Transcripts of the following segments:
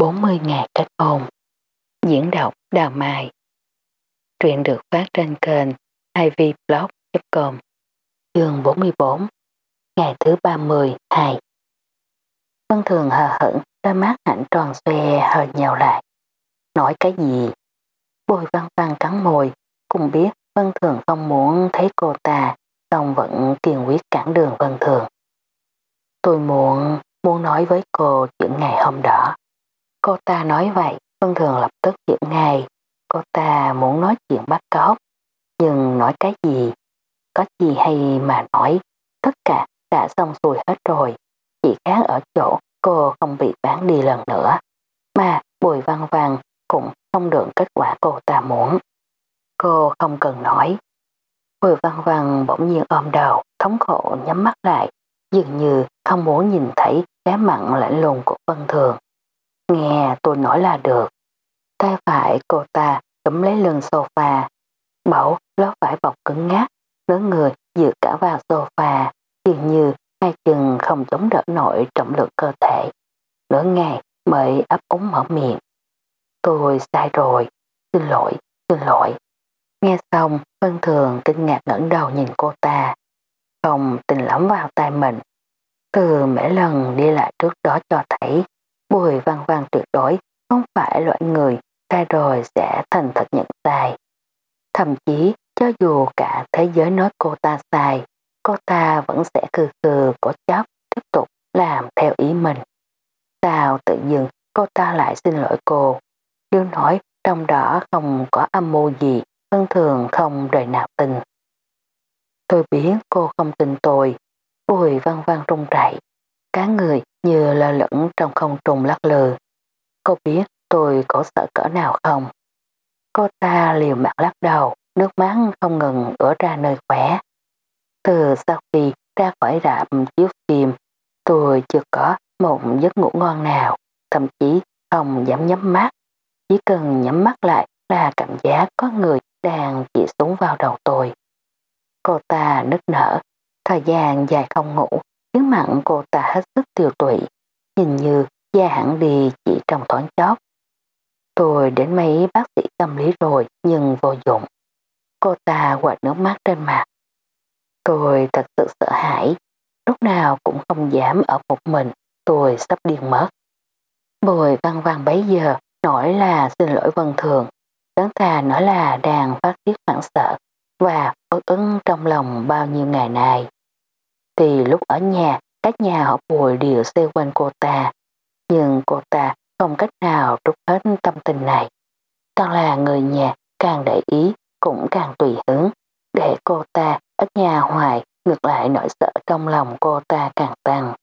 40 ngày kết hôn. Diễn đọc Đào Mai. Truyện được phát trên kênh ivblog.com Chương 44 Ngày thứ 30 2 Vân Thường hờ hững, đôi mắt hạnh tròn xoe hơi nhào lại. Nói cái gì? bồi văn văn cắn môi, cùng biết Vân Thường không muốn thấy cô ta, song vẫn kiên quyết cản đường Vân Thường. Tôi muốn, muốn nói với cô chuyện ngày hôm đó. Cô ta nói vậy, Vân Thường lập tức hiểu ngay. Cô ta muốn nói chuyện bắt cóc, nhưng nói cái gì? Có gì hay mà nói, tất cả đã xong xuôi hết rồi. Chỉ khác ở chỗ cô không bị bán đi lần nữa. Mà Bùi Văn Văn cũng không được kết quả cô ta muốn. Cô không cần nói. Bùi Văn Văn bỗng nhiên ôm đầu, thống khổ nhắm mắt lại, dường như không muốn nhìn thấy cái mặn lạnh lùng của Vân Thường. Nghe tôi nói là được. Tay phải cô ta cấm lấy lưng sofa, bảo lớp vải bọc cứng ngát, nửa người dựa cả vào sofa, dường như hai chân không chống đỡ nổi trọng lượng cơ thể. Nửa ngày mới ấp úng mở miệng. Tôi sai rồi, xin lỗi, xin lỗi. Nghe xong, Vân Thường kinh ngạc ngẩng đầu nhìn cô ta. Không tình lắm vào tay mình. Từ mấy lần đi lại trước đó cho thấy Bùi văn văn tuyệt đối không phải loại người sai rồi sẽ thành thật nhận sai. Thậm chí cho dù cả thế giới nói cô ta sai, cô ta vẫn sẽ cừ cừ cố chấp tiếp tục làm theo ý mình. Sao tự dưng cô ta lại xin lỗi cô? Đương nói trong đó không có âm mưu gì, thân thường không đời nào tin. Tôi biết cô không tin tôi, bùi văn văn rung rẩy, cá người như lơ lửng trong không trùng lắc lư. Cô biết tôi có sợ cỡ nào không? Cô ta liều mạng lắc đầu, nước mắt không ngừng ứa ra nơi khỏe. Từ sau khi ra khỏi rạp chiếu phim, tôi chưa có một giấc ngủ ngon nào, thậm chí không dám nhắm mắt. Chỉ cần nhắm mắt lại là cảm giác có người đang chỉ xuống vào đầu tôi. Cô ta nức nở, thời gian dài không ngủ, khiến mặn cô ta hết sức tiêu tụy, nhìn như gia hẳn đi chỉ trong thoáng chốc. Tôi đến mấy bác sĩ tâm lý rồi nhưng vô dụng. Cô ta quạt nước mắt trên mặt. Tôi thật sự sợ hãi, lúc nào cũng không dám ở một mình, tôi sắp điên mất. Bồi văn văn bấy giờ nói là xin lỗi vân thường, đáng ta nói là đang phát tiết hoảng sợ và ức ứng trong lòng bao nhiêu ngày nay. Thì lúc ở nhà, các nhà họ bùi đều xoay quanh cô ta, nhưng cô ta không cách nào trút hết tâm tình này. Càng là người nhà càng để ý cũng càng tùy hứng, để cô ta ở nhà hoài ngược lại nỗi sợ trong lòng cô ta càng tăng.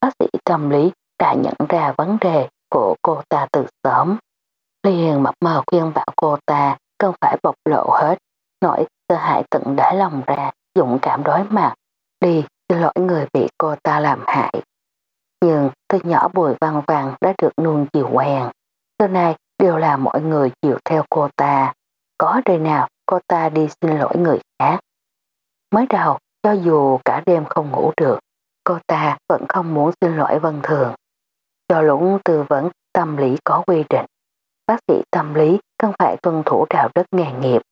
Bác sĩ tâm lý đã nhận ra vấn đề của cô ta từ sớm. Liền mập mờ khuyên bảo cô ta cần phải bộc lộ hết, nỗi sợ hãi tận đáy lòng ra, dũng cảm đối mặt, đi xin lỗi người bị cô ta làm hại. Nhưng từ nhỏ bùi văn vàng đã được nuông chiều quen. Từ nay đều là mọi người chiều theo cô ta. Có đời nào cô ta đi xin lỗi người khác. Mới đầu, cho dù cả đêm không ngủ được, cô ta vẫn không muốn xin lỗi Vân Thường. Cho lũng tư vấn tâm lý có quy định. Bác sĩ tâm lý cần phải tuân thủ đạo đức nghề nghiệp,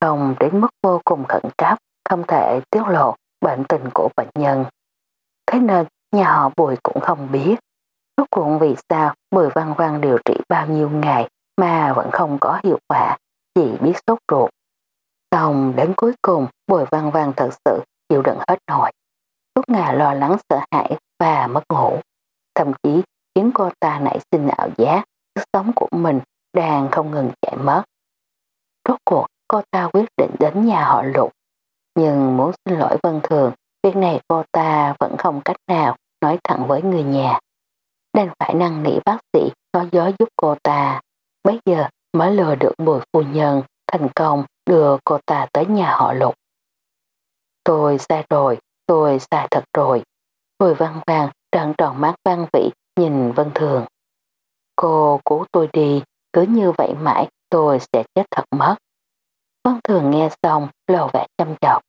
không đến mức vô cùng khẩn cấp, không thể tiết lộ bệnh tình của bệnh nhân. Thế nên nhà họ Bùi cũng không biết. Rốt cuộc vì sao Bùi Văn Văn điều trị bao nhiêu ngày mà vẫn không có hiệu quả, chỉ biết sốt ruột. Xong đến cuối cùng Bùi Văn Văn thật sự chịu đựng hết nổi. Suốt ngày lo lắng sợ hãi và mất ngủ. Thậm chí khiến cô ta nảy sinh ảo giác sức sống của mình đang không ngừng chạy mất. Rốt cuộc cô ta quyết định đến nhà họ lục. Nhưng muốn xin lỗi Vân Thường, việc này cô ta vẫn không cách nào nói thẳng với người nhà. Đành phải năng nỉ bác sĩ nói gió giúp cô ta. Bây giờ mới lừa được bùi phu nhân thành công đưa cô ta tới nhà họ lục. Tôi sai rồi, tôi sai thật rồi. Bùi văn vàng trợn tròn mắt văn vị nhìn Vân Thường. Cô cứu tôi đi, cứ như vậy mãi tôi sẽ chết thật mất. Vân Thường nghe xong lầu vẻ chăm chọc.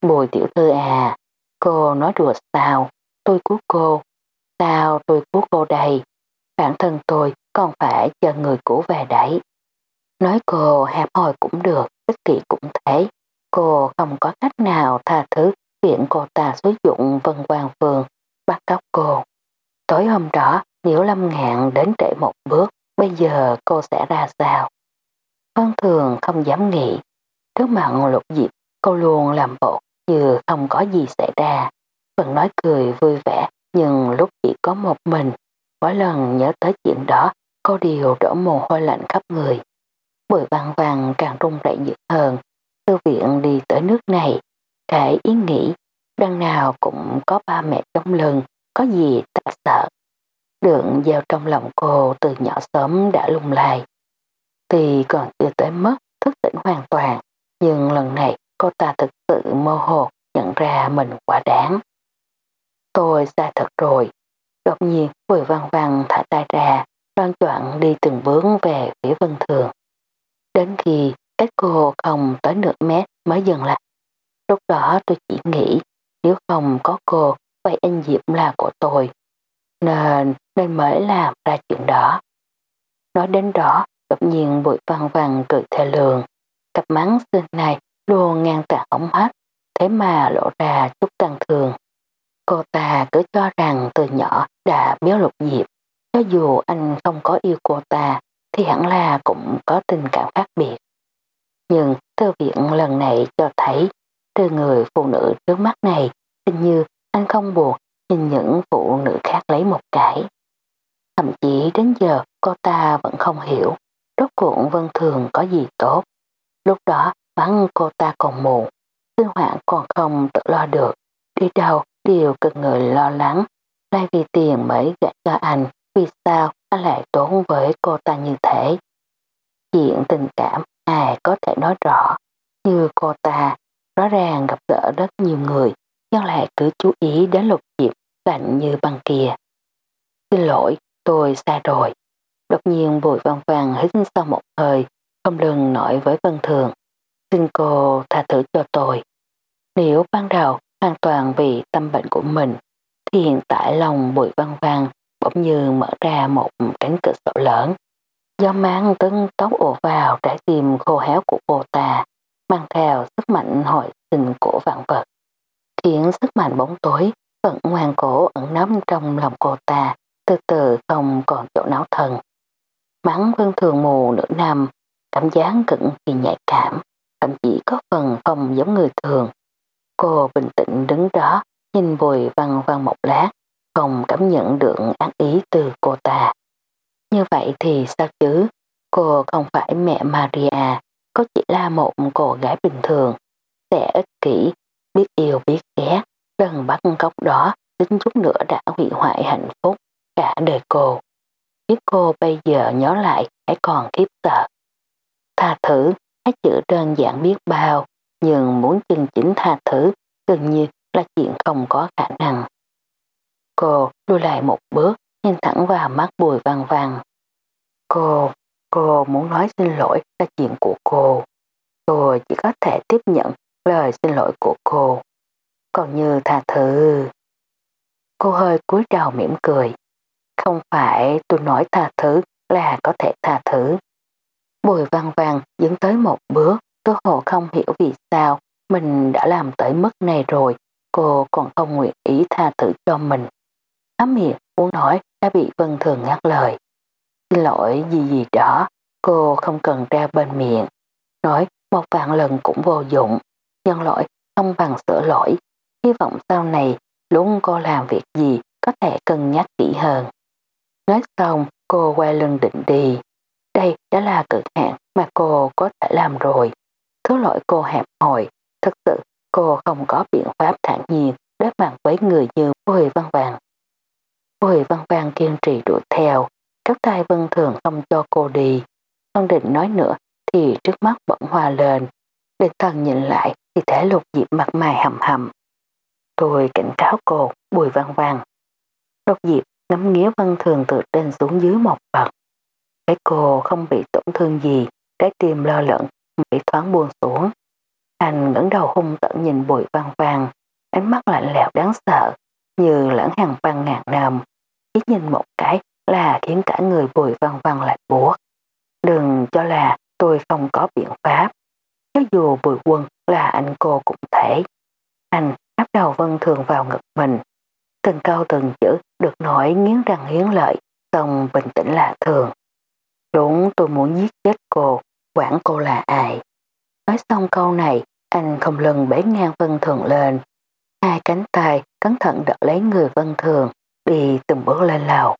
Bùi tiểu thư à, cô nói đùa sao, tôi cứu cô, sao tôi cứu cô đây. bản thân tôi còn phải chờ người cũ về đấy. Nói cô hẹp hòi cũng được, ích kỷ cũng thế. Cô không có cách nào tha thứ chuyện cô ta sử dụng vân quang phường, bắt cóc cô. Tối hôm đó, Nhiễu Lâm Ngạn đến trễ một bước, bây giờ cô sẽ ra sao? Vân Thường không dám nghĩ. Trước mặt lục diệp, cô luôn làm bộ như không có gì xảy ra. Vẫn nói cười vui vẻ, nhưng lúc chỉ có một mình, mỗi lần nhớ tới chuyện đó, cô đều đổ mồ hôi lạnh khắp người. Bùi văn văn càng rung rẩy dữ hơn. Thư viện đi tới nước này, cái ý nghĩ, đằng nào cũng có ba mẹ trong lưng, có gì ta sợ. Đường giao trong lòng cô từ nhỏ sớm đã lung lai. Tuy còn chưa tới mức thức tỉnh hoàn toàn, nhưng lần này cô ta thực sự mơ hồ nhận ra mình quá đáng. Tôi sai thật rồi. Đột nhiên Bùi Văn Văn thả tay ra, loan choạng đi từng bước về phía Vân Thường. Đến khi cách cô không tới nửa mét mới dừng lại. Lúc đó tôi chỉ nghĩ nếu không có cô, vậy anh Diệp là của tôi. Nên, nên mới làm ra chuyện đó. Nói đến đó, đột nhiên bụi văn vàng cười thề lường. Cặp mắng xương này luôn ngang tàn ống mắt, thế mà lộ ra chút tăng thường. Cô ta cứ cho rằng từ nhỏ đã béo lục diệp, cho dù anh không có yêu cô ta thì hẳn là cũng có tình cảm khác biệt. Nhưng thư viện lần này cho thấy từ người phụ nữ trước mắt này hình như anh không buộc nhìn những phụ nữ khác lấy một cái. Thậm chí đến giờ cô ta vẫn không hiểu rốt cuộc Vân Thường có gì tốt. Lúc đó bắn cô ta còn mù, sinh hoạt còn không tự lo được, đi đâu đều cần người lo lắng, lại vì tiền mới gạt cho anh, vì sao anh lại tốn với cô ta như thế. Chuyện tình cảm ai có thể nói rõ, như cô ta rõ ràng gặp gỡ rất nhiều người, nhưng lại cứ chú ý đến lục diệp lạnh như băng kia. Xin lỗi, tôi sai rồi. Đột nhiên bùi văn vàng hít sau một hơi, không lường nổi với Vân Thường. Xin cô tha thứ cho tôi. Nếu ban đầu hoàn toàn vì tâm bệnh của mình, thì hiện tại lòng bụi văn vàng bỗng như mở ra một cánh cửa sổ lớn. gió mang tấn tóc ùa vào trái tim khô héo của cô ta, mang theo sức mạnh hồi sinh của vạn vật. Khiến sức mạnh bóng tối vẫn ngoan cổ ẩn nắm trong lòng cô ta, từ từ không còn chỗ não thần. Mắng vân thường mù nửa năm, cảm giác cực kỳ nhạy cảm, thậm chí có phần không giống người thường. Cô bình tĩnh đứng đó, nhìn bùi văn văn một lát, không cảm nhận được ác ý từ cô ta. Như vậy thì sao chứ? Cô không phải mẹ Maria, cô chỉ là một cô gái bình thường, sẽ ích kỷ, biết yêu biết ghét, lần bắt cóc đó tính chút nữa đã hủy hoại hạnh phúc cả đời cô. Biết cô bây giờ nhớ lại hãy còn khiếp sợ. Tha thử, hai chữ đơn giản biết bao, nhưng muốn chân chính tha thứ gần như là chuyện không có khả năng. Cô lùi lại một bước, nhìn thẳng vào mắt bùi vàng vàng. Cô, cô muốn nói xin lỗi là chuyện của cô. Tôi chỉ có thể tiếp nhận lời xin lỗi của cô. Còn như tha thứ... Cô hơi cúi đầu mỉm cười. Không phải tôi nói tha thứ là có thể tha thứ. Bùi văn vàng dẫn tới một bước, tôi hồ không hiểu vì sao mình đã làm tới mức này rồi, cô còn không nguyện ý tha thứ cho mình. Ám miệng muốn nói đã bị Vân Thường ngắt lời. Xin lỗi gì gì đó, cô không cần ra bên miệng. Nói một vạn lần cũng vô dụng, nhân lỗi không bằng sửa lỗi. Hy vọng sau này luôn cô làm việc gì có thể cân nhắc kỹ hơn. Nói xong, cô quay lưng định đi. Đây đã là cực hạn mà cô có thể làm rồi. Thứ lỗi cô hẹp hồi, thực sự cô không có biện pháp thản nhiên đối mặt với người như Bùi Văn Vàng. Bùi Văn Vàng kiên trì đuổi theo, các tay vân thường không cho cô đi. Không định nói nữa thì trước mắt bỗng hòa lên. Để thần nhìn lại thì thể lục diệp mặt mày hầm hầm. Tôi cảnh cáo cô, Bùi Văn Vàng. Lục diệp ngắm nghía vân thường từ trên xuống dưới một bậc. Thấy cô không bị tổn thương gì, trái tim lo lẫn, bị thoáng buồn xuống. Anh ngẩng đầu hung tận nhìn bụi vàng vàng, ánh mắt lạnh lẽo đáng sợ, như lẫn hàng băng ngàn năm. Chỉ nhìn một cái là khiến cả người bùi vàng vàng lạnh buốt. Đừng cho là tôi không có biện pháp. Cho dù bùi quân là anh cô cũng thể. Anh áp đầu vân thường vào ngực mình. Từng câu từng chữ được nổi nghiến răng hiến lợi, xong bình tĩnh lạ thường. Đúng tôi muốn giết chết cô, quản cô là ai. Nói xong câu này, anh không lần bế ngang vân thường lên. Hai cánh tay cẩn thận đỡ lấy người vân thường, đi từng bước lên lầu.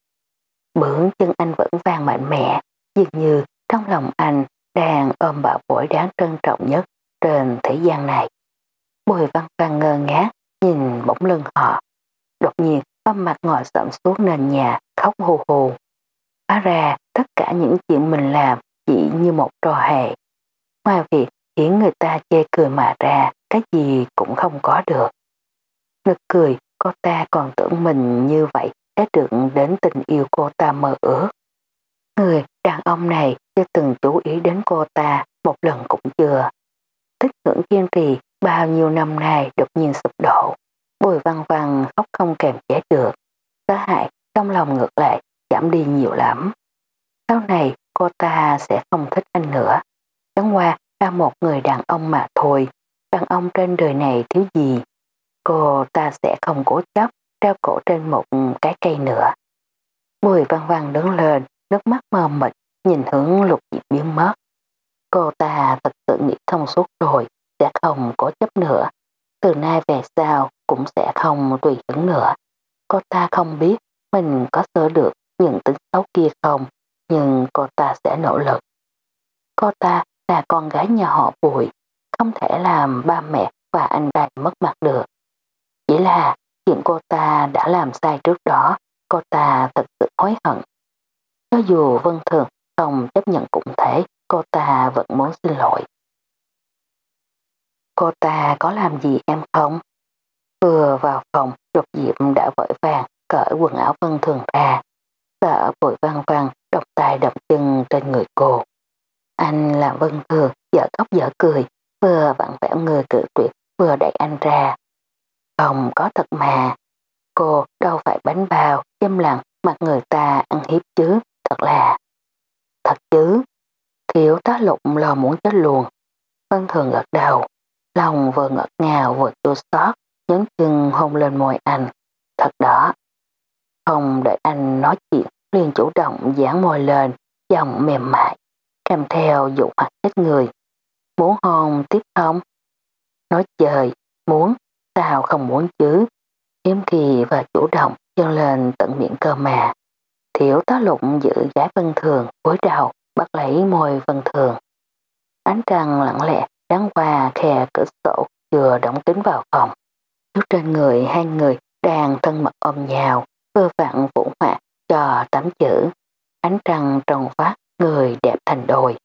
Bước chân anh vẫn vang mạnh mẽ, dường như trong lòng anh đang ôm bảo bối đáng trân trọng nhất trên thế gian này. Bùi văn văn ngơ ngác nhìn bỗng lưng họ. Đột nhiên âm mặt ngồi sậm xuống nền nhà khóc hù hù. Hóa ra tất cả những chuyện mình làm chỉ như một trò hề. Ngoài việc khiến người ta chê cười mà ra, cái gì cũng không có được. Nực cười, cô ta còn tưởng mình như vậy sẽ được đến tình yêu cô ta mơ ước. Người đàn ông này chưa từng chú ý đến cô ta một lần cũng chưa. Tích ngưỡng kiên trì bao nhiêu năm nay đột nhiên sụp đổ. Bùi văn văn khóc không kềm chế được. Có hại trong lòng ngược lại giảm đi nhiều lắm. Sau này cô ta sẽ không thích anh nữa. Chẳng qua là một người đàn ông mà thôi. Đàn ông trên đời này thiếu gì. Cô ta sẽ không cố chấp treo cổ trên một cái cây nữa. Bùi văn văn đứng lên, nước mắt mờ mịt, nhìn hướng lục diệp biến mất. Cô ta thật sự nghĩ thông suốt rồi, sẽ không cố chấp nữa. Từ nay về sau cũng sẽ không tùy hứng nữa. Cô ta không biết mình có sửa được những tính xấu kia không, nhưng cô ta sẽ nỗ lực. Cô ta là con gái nhà họ bùi, không thể làm ba mẹ và anh đại mất mặt được. Chỉ là chuyện cô ta đã làm sai trước đó, cô ta thật sự hối hận. Cho dù Vân Thường không chấp nhận cũng thế, cô ta vẫn muốn xin lỗi. Cô ta có làm gì em không? Vừa vào phòng, Lục diệm đã vội vàng cởi quần áo Vân Thường ra. Sợ vội vang vang đọc tay đọc chân trên người cô. Anh làm Vân Thường dở khóc dở cười, vừa vặn vẹo người cự tuyệt, vừa đẩy anh ra. Không có thật mà. Cô đâu phải bánh bao, im lặng mặt người ta ăn hiếp chứ, thật là. Thật chứ. Thiếu tá lục lo muốn chết luôn. Vân thường gật đầu. Lòng vừa ngọt ngào vừa chua xót, nhấn chân hôn lên môi anh. Thật đó. Không đợi anh nói chuyện, liền chủ động dán môi lên, giọng mềm mại, kèm theo dụ hoặc chết người. Muốn hôn tiếp không? Nói trời, muốn, sao không muốn chứ? Hiếm khi và chủ động dâng lên tận miệng cơ mà. Thiểu tá lục giữ gái vân thường, cúi đầu, bắt lấy môi vân thường. Ánh trăng lặng lẽ đáng qua khe cửa sổ vừa đóng kính vào phòng. Trước trên người hai người đang thân mật ôm nhau, vơ vạn vũ họa cho tắm chữ. Ánh trăng tròn phát, người đẹp thành đồi.